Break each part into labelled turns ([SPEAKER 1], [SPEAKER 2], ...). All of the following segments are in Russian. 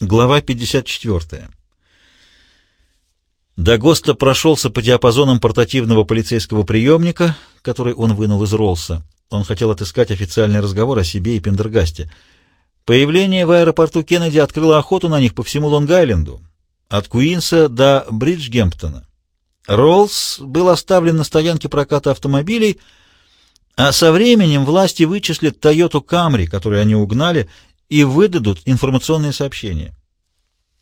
[SPEAKER 1] Глава 54. Дагоста прошелся по диапазонам портативного полицейского приемника, который он вынул из Роллса. Он хотел отыскать официальный разговор о себе и Пендергасте. Появление в аэропорту Кеннеди открыло охоту на них по всему Лонг-Айленду, от Куинса до Бриджгемптона. Роллс был оставлен на стоянке проката автомобилей, а со временем власти вычислят Тойоту Камри, которую они угнали, и выдадут информационные сообщения.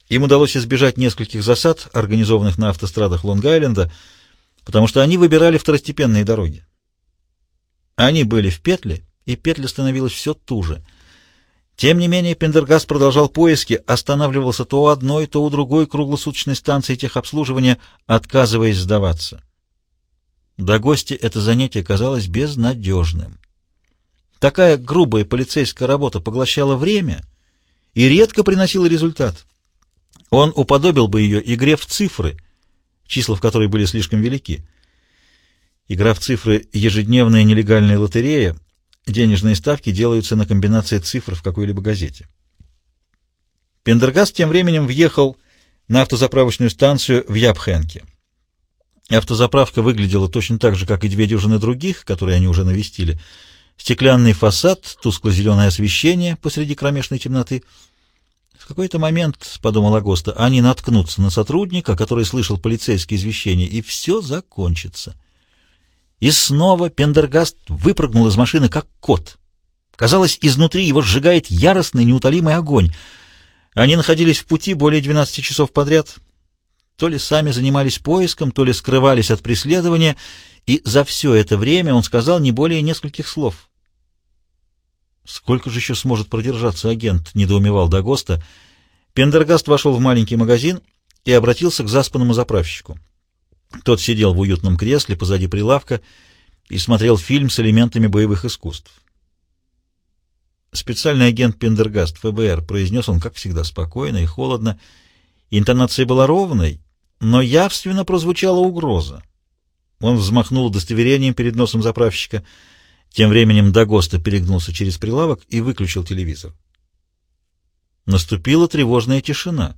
[SPEAKER 1] Им удалось избежать нескольких засад, организованных на автострадах Лонг-Айленда, потому что они выбирали второстепенные дороги. Они были в петле, и петля становилась все туже. Тем не менее, Пендергаст продолжал поиски, останавливался то у одной, то у другой круглосуточной станции техобслуживания, отказываясь сдаваться. До гости это занятие казалось безнадежным. Такая грубая полицейская работа поглощала время и редко приносила результат. Он уподобил бы ее игре в цифры, числа в которой были слишком велики. Игра в цифры — ежедневная нелегальная лотерея, денежные ставки делаются на комбинации цифр в какой-либо газете. Пендергаст тем временем въехал на автозаправочную станцию в Ябхенке. Автозаправка выглядела точно так же, как и две дюжины других, которые они уже навестили — Стеклянный фасад, тускло-зеленое освещение посреди кромешной темноты. В какой-то момент, — подумал Агоста, — они наткнутся на сотрудника, который слышал полицейские извещения, и все закончится. И снова Пендергаст выпрыгнул из машины, как кот. Казалось, изнутри его сжигает яростный, неутолимый огонь. Они находились в пути более 12 часов подряд. То ли сами занимались поиском, то ли скрывались от преследования — и за все это время он сказал не более нескольких слов. «Сколько же еще сможет продержаться агент?» — недоумевал Дагоста. Пендергаст вошел в маленький магазин и обратился к заспанному заправщику. Тот сидел в уютном кресле позади прилавка и смотрел фильм с элементами боевых искусств. «Специальный агент Пендергаст, ФБР», — произнес он, как всегда, спокойно и холодно. Интонация была ровной, но явственно прозвучала угроза. Он взмахнул удостоверением перед носом заправщика. Тем временем Дагоста перегнулся через прилавок и выключил телевизор. Наступила тревожная тишина.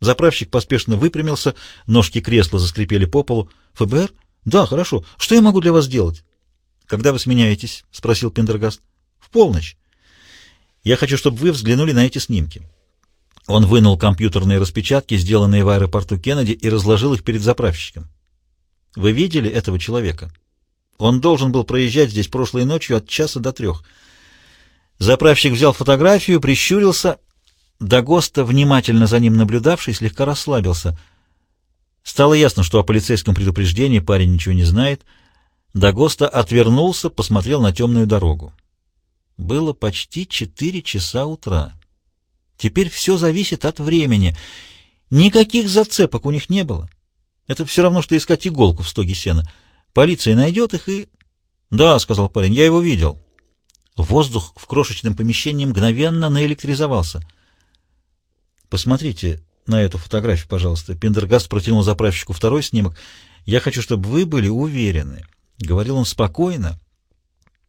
[SPEAKER 1] Заправщик поспешно выпрямился, ножки кресла заскрипели по полу. «ФБР? Да, хорошо. Что я могу для вас сделать?» «Когда вы сменяетесь?» — спросил Пендергаст. «В полночь. Я хочу, чтобы вы взглянули на эти снимки». Он вынул компьютерные распечатки, сделанные в аэропорту Кеннеди, и разложил их перед заправщиком. Вы видели этого человека? Он должен был проезжать здесь прошлой ночью от часа до трех. Заправщик взял фотографию, прищурился. Дагоста, внимательно за ним наблюдавший, слегка расслабился. Стало ясно, что о полицейском предупреждении парень ничего не знает. Дагоста отвернулся, посмотрел на темную дорогу. Было почти четыре часа утра. Теперь все зависит от времени. Никаких зацепок у них не было. Это все равно, что искать иголку в стоге сена. Полиция найдет их и... — Да, — сказал парень, — я его видел. Воздух в крошечном помещении мгновенно наэлектризовался. — Посмотрите на эту фотографию, пожалуйста. Пендергаст протянул заправщику второй снимок. — Я хочу, чтобы вы были уверены. — говорил он спокойно.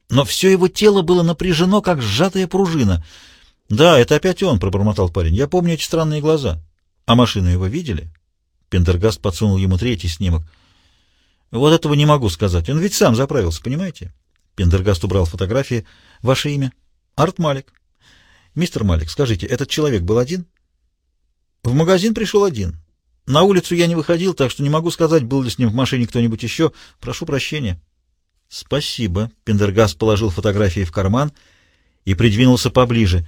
[SPEAKER 1] Но все его тело было напряжено, как сжатая пружина. — Да, это опять он, — пробормотал парень. — Я помню эти странные глаза. — А машину его видели? — Пендергаст подсунул ему третий снимок. «Вот этого не могу сказать. Он ведь сам заправился, понимаете?» Пендергаст убрал фотографии. «Ваше имя?» «Арт Малик». «Мистер Малик, скажите, этот человек был один?» «В магазин пришел один. На улицу я не выходил, так что не могу сказать, был ли с ним в машине кто-нибудь еще. Прошу прощения». «Спасибо». Пендергаст положил фотографии в карман и придвинулся поближе.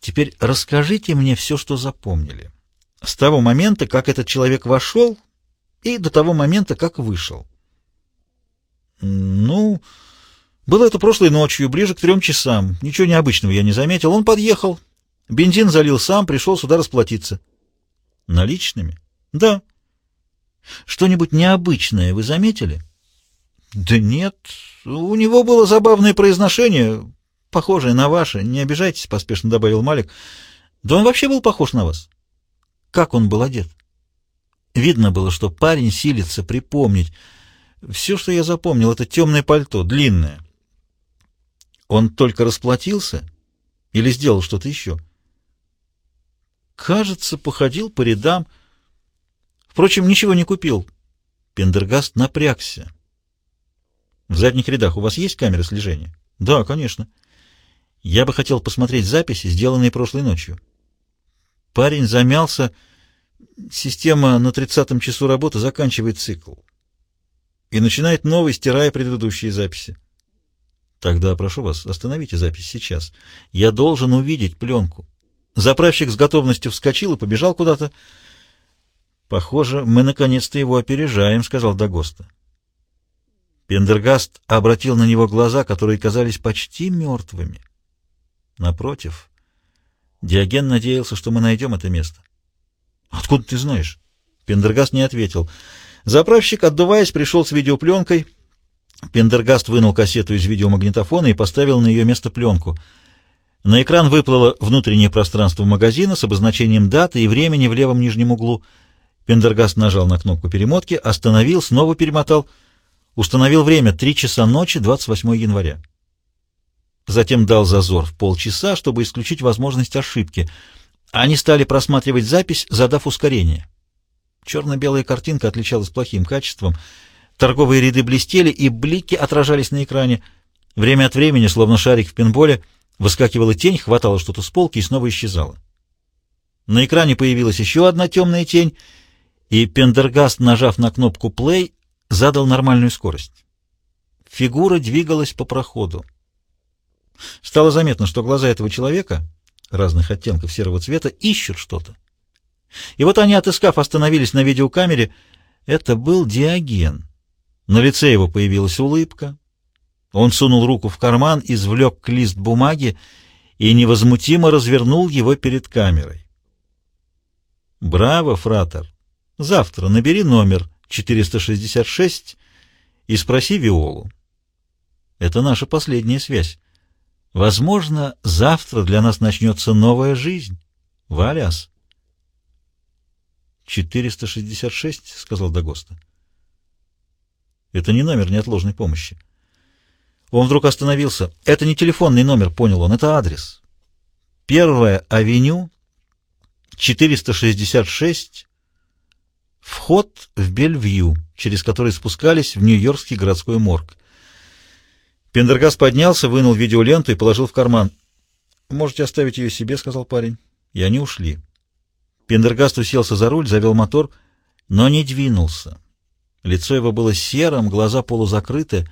[SPEAKER 1] «Теперь расскажите мне все, что запомнили». С того момента, как этот человек вошел, и до того момента, как вышел. Ну, было это прошлой ночью, ближе к трем часам. Ничего необычного я не заметил. Он подъехал, бензин залил сам, пришел сюда расплатиться. Наличными? Да. Что-нибудь необычное вы заметили? Да нет. У него было забавное произношение, похожее на ваше. Не обижайтесь, поспешно добавил Малик. Да он вообще был похож на вас. Как он был одет? Видно было, что парень силится припомнить. Все, что я запомнил, это темное пальто, длинное. Он только расплатился или сделал что-то еще? кажется, походил по рядам. Впрочем, ничего не купил. Пендергаст напрягся. В задних рядах у вас есть камеры слежения? Да, конечно. Я бы хотел посмотреть записи, сделанные прошлой ночью. Парень замялся. Система на тридцатом часу работы заканчивает цикл и начинает новый, стирая предыдущие записи. Тогда прошу вас, остановите запись сейчас. Я должен увидеть пленку. Заправщик с готовностью вскочил и побежал куда-то. Похоже, мы наконец-то его опережаем, сказал Дагоста. Пендергаст обратил на него глаза, которые казались почти мертвыми. Напротив, Диоген надеялся, что мы найдем это место. «Откуда ты знаешь?» Пендергаст не ответил. Заправщик, отдуваясь, пришел с видеопленкой. Пендергаст вынул кассету из видеомагнитофона и поставил на ее место пленку. На экран выплыло внутреннее пространство магазина с обозначением даты и времени в левом нижнем углу. Пендергаст нажал на кнопку перемотки, остановил, снова перемотал. Установил время — 3 часа ночи, 28 января. Затем дал зазор в полчаса, чтобы исключить возможность ошибки. Они стали просматривать запись, задав ускорение. Черно-белая картинка отличалась плохим качеством. Торговые ряды блестели, и блики отражались на экране. Время от времени, словно шарик в пинболе, выскакивала тень, хватала что-то с полки и снова исчезала. На экране появилась еще одна темная тень, и Пендергаст, нажав на кнопку «плей», задал нормальную скорость. Фигура двигалась по проходу. Стало заметно, что глаза этого человека, разных оттенков серого цвета, ищут что-то. И вот они, отыскав, остановились на видеокамере. Это был Диоген. На лице его появилась улыбка. Он сунул руку в карман, извлек лист бумаги и невозмутимо развернул его перед камерой. «Браво, фратер! Завтра набери номер 466 и спроси Виолу. Это наша последняя связь. Возможно, завтра для нас начнется новая жизнь. Валяс!» «466», — сказал Дагоста. «Это не номер неотложной помощи». Он вдруг остановился. «Это не телефонный номер», — понял он, — «это адрес. Первая авеню, 466, вход в Бельвью, через который спускались в Нью-Йоркский городской морг». Пендергас поднялся, вынул видеоленту и положил в карман. «Можете оставить ее себе», — сказал парень. И они ушли. Пендергаст уселся за руль, завел мотор, но не двинулся. Лицо его было серым, глаза полузакрыты.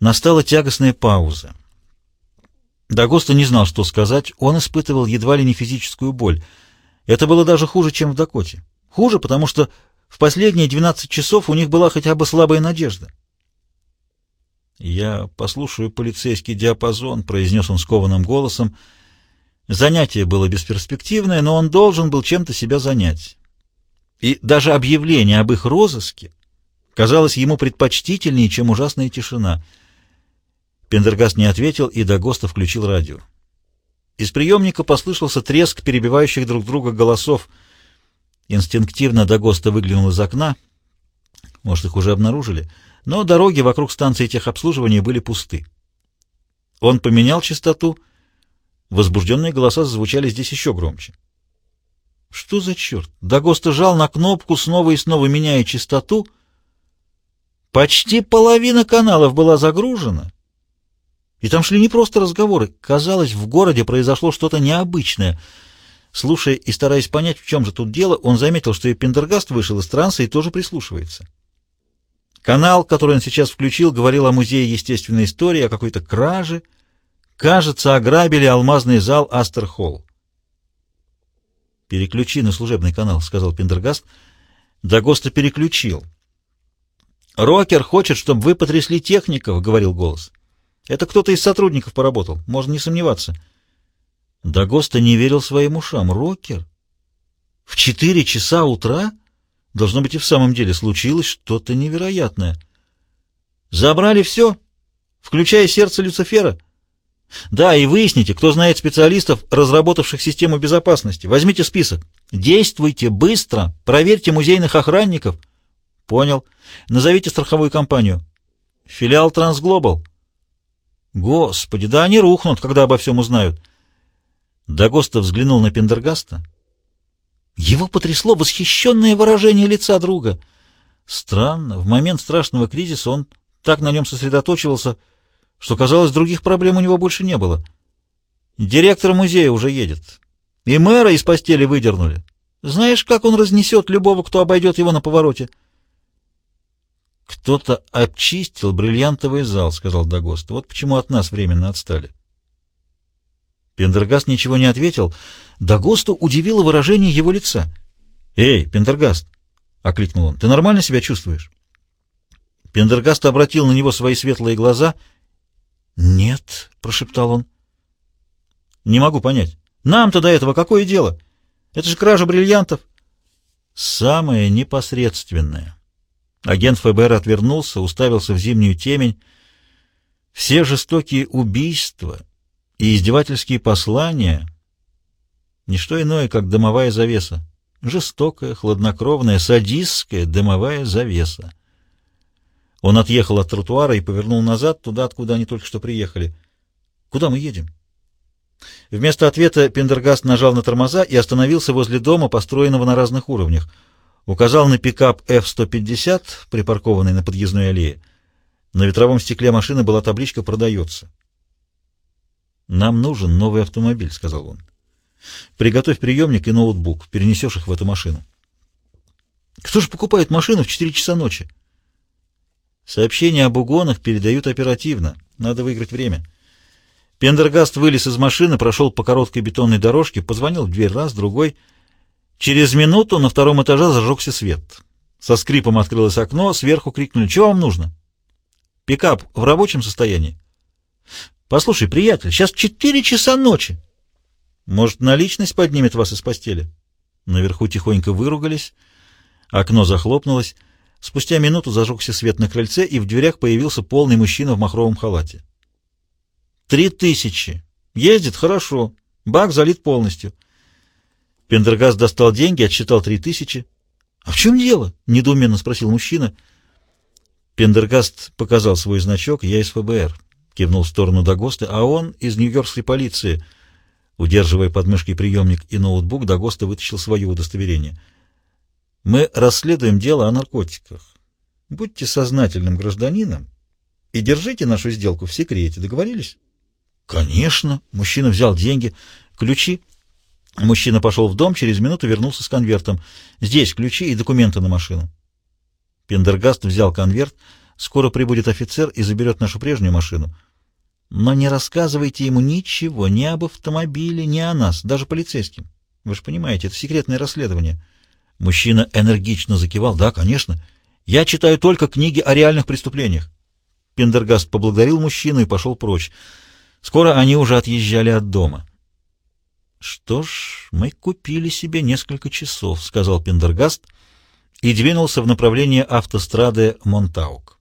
[SPEAKER 1] Настала тягостная пауза. Дагоста не знал, что сказать. Он испытывал едва ли не физическую боль. Это было даже хуже, чем в Дакоте. Хуже, потому что в последние 12 часов у них была хотя бы слабая надежда. «Я послушаю полицейский диапазон», — произнес он скованным голосом, — Занятие было бесперспективное, но он должен был чем-то себя занять. И даже объявление об их розыске казалось ему предпочтительнее, чем ужасная тишина. Пендергаст не ответил, и Дагоста включил радио. Из приемника послышался треск перебивающих друг друга голосов. Инстинктивно Дагоста выглянул из окна. Может, их уже обнаружили. Но дороги вокруг станции техобслуживания были пусты. Он поменял частоту — Возбужденные голоса зазвучали здесь еще громче. Что за черт? Дагоста жал на кнопку, снова и снова меняя частоту. Почти половина каналов была загружена. И там шли не просто разговоры. Казалось, в городе произошло что-то необычное. Слушая и стараясь понять, в чем же тут дело, он заметил, что и Пендергаст вышел из транса и тоже прислушивается. Канал, который он сейчас включил, говорил о музее естественной истории, о какой-то краже — Кажется, ограбили алмазный зал Астер-Холл. «Переключи на служебный канал», — сказал Пендергаст. Дагоста переключил. «Рокер хочет, чтобы вы потрясли техников», — говорил голос. «Это кто-то из сотрудников поработал, можно не сомневаться». Дагоста не верил своим ушам. «Рокер? В четыре часа утра? Должно быть, и в самом деле случилось что-то невероятное. Забрали все, включая сердце Люцифера». Да, и выясните, кто знает специалистов, разработавших систему безопасности. Возьмите список. Действуйте быстро. Проверьте музейных охранников. Понял. Назовите страховую компанию. Филиал Трансглобал. Господи, да они рухнут, когда обо всем узнают. Дагоста взглянул на Пендергаста. Его потрясло восхищенное выражение лица друга. Странно, в момент страшного кризиса он так на нем сосредоточивался, что, казалось, других проблем у него больше не было. Директор музея уже едет. И мэра из постели выдернули. Знаешь, как он разнесет любого, кто обойдет его на повороте? «Кто-то обчистил бриллиантовый зал», — сказал Дагост. «Вот почему от нас временно отстали». Пендергаст ничего не ответил. Дагосту удивило выражение его лица. «Эй, Пендергаст!» — окликнул он. «Ты нормально себя чувствуешь?» Пендергаст обратил на него свои светлые глаза. «Нет», — прошептал он. «Не могу понять. Нам-то до этого какое дело? Это же кража бриллиантов». «Самое непосредственное». Агент ФБР отвернулся, уставился в зимнюю темень. Все жестокие убийства и издевательские послания — ничто иное, как дымовая завеса. Жестокая, хладнокровная, садистская дымовая завеса. Он отъехал от тротуара и повернул назад, туда, откуда они только что приехали. «Куда мы едем?» Вместо ответа Пендергаст нажал на тормоза и остановился возле дома, построенного на разных уровнях — указал на пикап F-150, припаркованный на подъездной аллее. На ветровом стекле машины была табличка «Продается». «Нам нужен новый автомобиль», — сказал он. «Приготовь приемник и ноутбук, перенесешь их в эту машину». «Кто же покупает машину в 4 часа ночи?» «Сообщения об угонах передают оперативно. Надо выиграть время». Пендергаст вылез из машины, прошел по короткой бетонной дорожке, позвонил в дверь раз, другой — Через минуту на втором этаже зажегся свет. Со скрипом открылось окно, сверху крикнули «Чего вам нужно?» «Пикап в рабочем состоянии?» «Послушай, приятель, сейчас четыре часа ночи. Может, наличность поднимет вас из постели?» Наверху тихонько выругались, окно захлопнулось. Спустя минуту зажегся свет на крыльце, и в дверях появился полный мужчина в махровом халате. «Три тысячи! Ездит хорошо, бак залит полностью». Пендергаст достал деньги, отсчитал три тысячи. — А в чем дело? — недоуменно спросил мужчина. Пендергаст показал свой значок. — Я из ФБР. Кивнул в сторону Дагоста. — А он из Нью-Йоркской полиции. Удерживая под мышкой приемник и ноутбук, Дагоста вытащил свое удостоверение. — Мы расследуем дело о наркотиках. Будьте сознательным гражданином и держите нашу сделку в секрете. Договорились? — Конечно. Мужчина взял деньги. Ключи Мужчина пошел в дом, через минуту вернулся с конвертом. «Здесь ключи и документы на машину». Пендергаст взял конверт. «Скоро прибудет офицер и заберет нашу прежнюю машину. Но не рассказывайте ему ничего, ни об автомобиле, ни о нас, даже полицейским. Вы же понимаете, это секретное расследование». Мужчина энергично закивал. «Да, конечно. Я читаю только книги о реальных преступлениях». Пендергаст поблагодарил мужчину и пошел прочь. Скоро они уже отъезжали от дома. «Что ж, мы купили себе несколько часов», — сказал Пендергаст и двинулся в направлении автострады Монтаук.